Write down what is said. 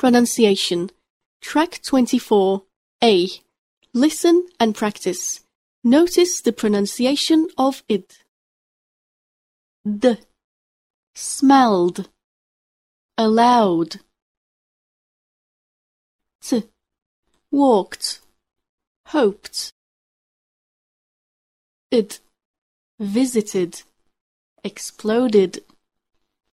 Pronunciation. Track 24. A. Listen and practice. Notice the pronunciation of id. D. Smelled. Allowed. T. Walked. Hoped. Id. Visited. Exploded.